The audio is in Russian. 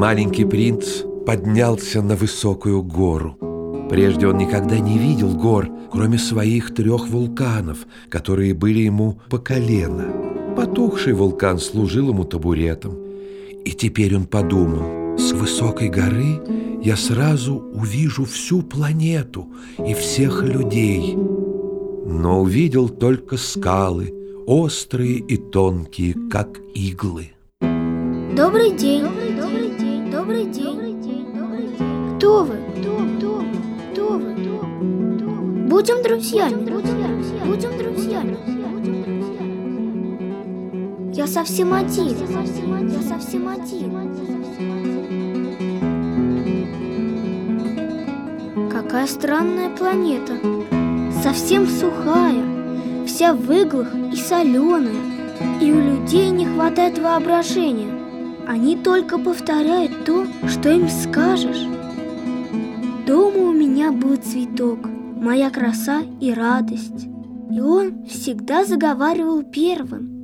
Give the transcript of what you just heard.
Маленький принц поднялся на высокую гору. Прежде он никогда не видел гор, кроме своих трех вулканов, которые были ему по колено. Потухший вулкан служил ему табуретом. И теперь он подумал, с высокой горы я сразу увижу всю планету и всех людей. Но увидел только скалы, острые и тонкие, как иглы. Добрый день, добрый день, добрый день. Кто вы? Кто, кто вы? Будем друзьями, будем друзьями. Я совсем один, я совсем один. Какая странная планета, совсем сухая, вся в иглах и соленая, и у людей не хватает воображения. Они только повторяют то, что им скажешь. Дома у меня был цветок, моя краса и радость. И он всегда заговаривал первым.